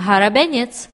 hraběnic